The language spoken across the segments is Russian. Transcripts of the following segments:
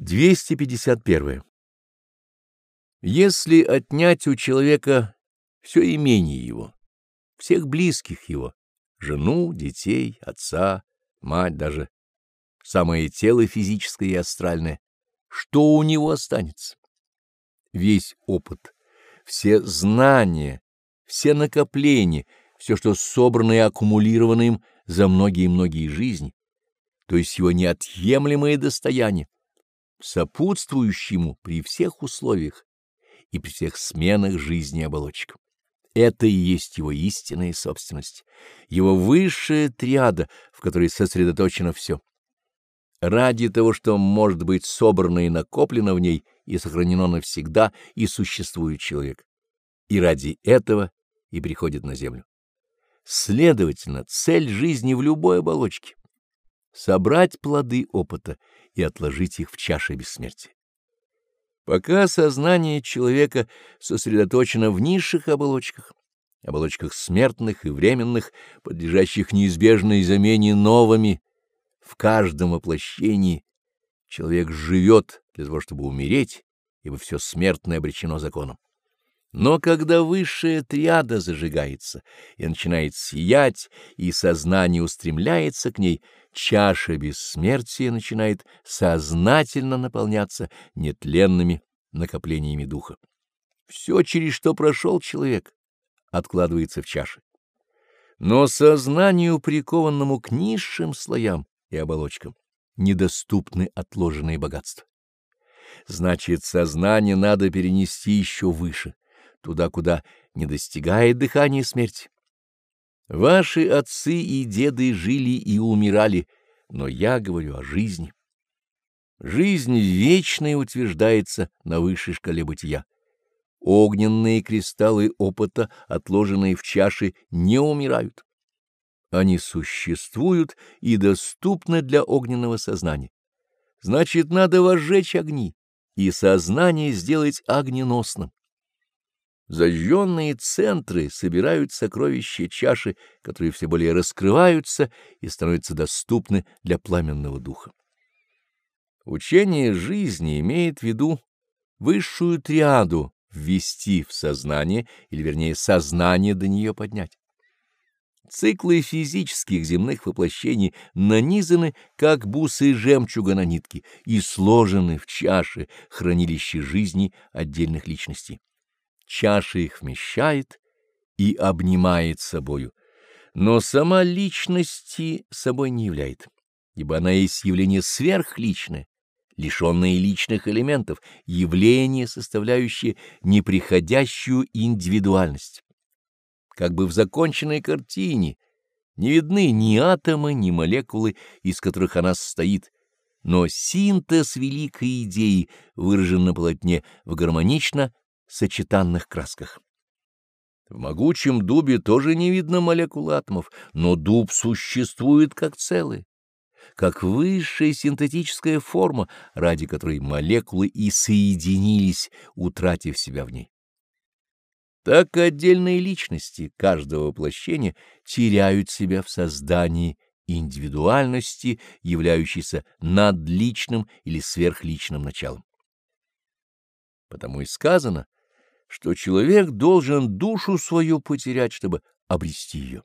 251. Если отнять у человека все имение его, всех близких его, жену, детей, отца, мать, даже самое тело физическое и астральное, что у него останется? Весь опыт, все знания, все накопления, все, что собрано и аккумулировано им за многие-многие жизни, то есть его неотъемлемое достояние, сопутствующему при всех условиях и при всех сменах жизни оболочек. Это и есть его истинная собственность, его высшая триада, в которой сосредоточено все. Ради того, что может быть собрано и накоплено в ней и сохранено навсегда, и существует человек. И ради этого и приходит на землю. Следовательно, цель жизни в любой оболочке — собрать плоды опыта и отложить их в чаше бессмертия. Пока сознание человека сосредоточено в низших оболочках, оболочках смертных и временных, подлежащих неизбежной замене новыми, в каждом воплощении человек живет для того, чтобы умереть, ибо все смертное обречено законом. Но когда высшая триада зажигается и начинает сиять, и сознание устремляется к ней, чаша бессмертия начинает сознательно наполняться нетленными накоплениями духа. Все, через что прошел человек, откладывается в чаше. Но сознанию, прикованному к низшим слоям и оболочкам, недоступны отложенные богатства. Значит, сознание надо перенести еще выше туда, куда не достигает дыхания смерти. Ваши отцы и деды жили и умирали, но я говорю о жизни. Жизнь вечная утверждается на высшей шкале бытия. Огненные кристаллы опыта, отложенные в чаше, не умирают. Они существуют и доступны для огненного сознания. Значит, надо возжечь огни и сознание сделать огненосным. Зажженные центры собирают сокровища чаши, которые все более раскрываются и становятся доступны для пламенного духа. Учение жизни имеет в виду высшую триаду ввести в сознание, или вернее сознание до нее поднять. Циклы физических земных воплощений нанизаны, как бусы жемчуга на нитке, и сложены в чаше хранилище жизни отдельных личностей чаша их вмещает и обнимает собою, но сама личности собой не являет, ибо она есть явление сверхличное, лишенное личных элементов, явление, составляющее неприходящую индивидуальность. Как бы в законченной картине не видны ни атомы, ни молекулы, из которых она состоит, но синтез великой идеи выражен на полотне в гармонично сочетанных красках. В могучем дубе тоже не видно молекул атомов, но дуб существует как целый, как высшая синтетическая форма, ради которой молекулы и соединились, утратив себя в ней. Так отдельные личности каждого воплощения теряют себя в создании индивидуальности, являющейся надличным или сверхличным началом. Потому и сказано — что человек должен душу свою потерять, чтобы обрести ее.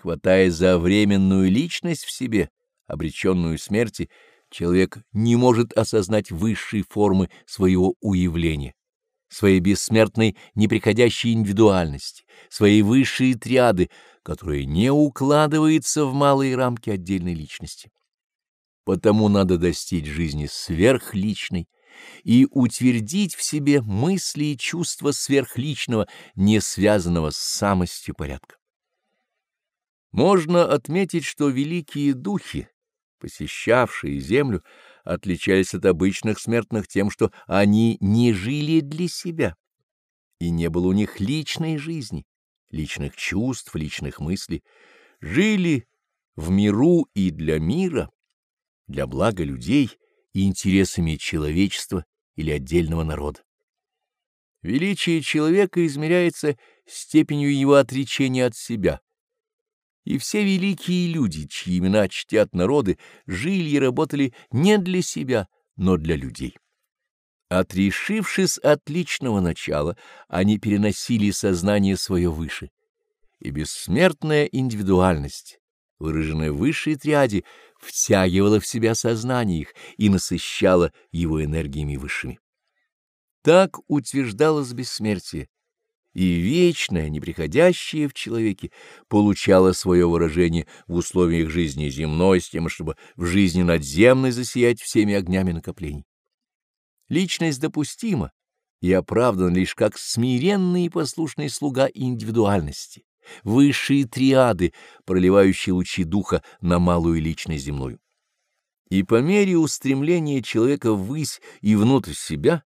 Хватая за временную личность в себе, обреченную смерти, человек не может осознать высшей формы своего уявления, своей бессмертной неприходящей индивидуальности, своей высшей триады, которая не укладывается в малые рамки отдельной личности. Потому надо достичь жизни сверхличной, и утвердить в себе мысли и чувства сверхличного, не связанного с самостью порядка. Можно отметить, что великие духи, посещавшие землю, отличались от обычных смертных тем, что они не жили для себя, и не было у них личной жизни, личных чувств, личных мыслей, жили в миру и для мира, для блага людей — и интересами человечества или отдельного народа. Величие человека измеряется степенью его отречения от себя. И все великие люди, чьи имена чтят народы, жили и работали не для себя, но для людей. Отрешившись от личного начала, они переносили сознание свое выше, и бессмертная индивидуальность, выраженная в высшей триаде, втягивала в себя сознание их и насыщала его энергиями высшими. Так утверждалось бессмертие, и вечное, неприходящее в человеке, получало свое выражение в условиях жизни земной, с тем, чтобы в жизни надземной засиять всеми огнями накоплений. Личность допустима и оправдана лишь как смиренный и послушный слуга индивидуальности, высшие триады, проливающие лучи духа на малую личность земную. И по мере устремления человека ввысь и внутрь себя,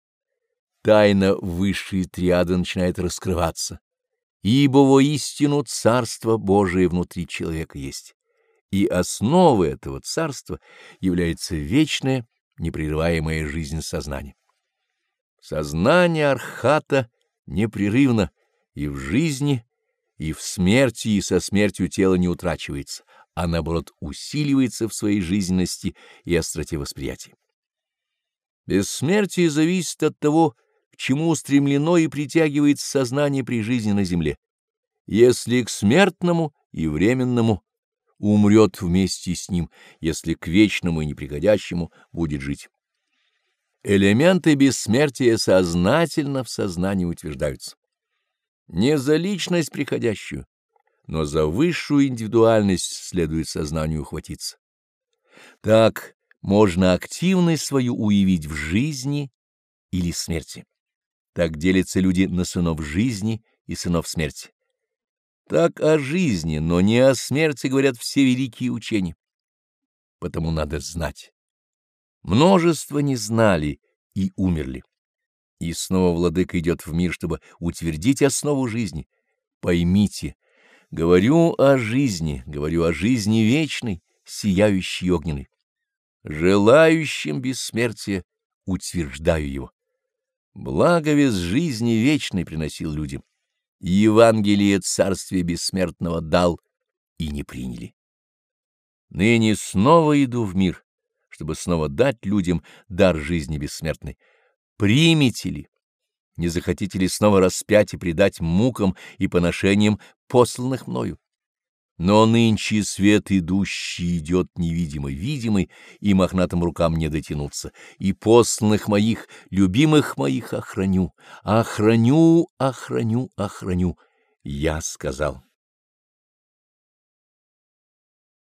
тайна высшей триады начинает раскрываться, ибо воистину Царство Божие внутри человека есть, и основой этого Царства является вечная, непрерываемая жизнь сознания. Сознание Архата непрерывно и в жизни, и в смерти, и со смертью тело не утрачивается, а наоборот усиливается в своей жизненности и остроте восприятия. Бессмертие зависит от того, к чему устремлено и притягивает сознание при жизни на земле. Если к смертному и временному умрет вместе с ним, если к вечному и неприходящему будет жить. Элементы бессмертия сознательно в сознании утверждаются. Не за личность приходящую, но за высшую индивидуальность следует сознанию ухватиться. Так можно активность свою уявить в жизни или смерти. Так делятся люди на сынов жизни и сынов смерти. Так о жизни, но не о смерти говорят все великие учения. Потому надо знать. Множество не знали и умерли. И снова владыка идет в мир, чтобы утвердить основу жизни. Поймите, говорю о жизни, говорю о жизни вечной, сияющей огненной. Желающим бессмертия утверждаю его. Благовест жизни вечной приносил людям. Евангелие Царствия Бессмертного дал и не приняли. Ныне снова иду в мир, чтобы снова дать людям дар жизни бессмертной. Примите ли? Не захотите ли снова распять и предать мукам и поношениям, посланных мною? Но нынче свет идущий идет невидимый, видимый, и мохнатым рукам не дотянуться, и посланных моих, любимых моих охраню, охраню, охраню, охраню, я сказал.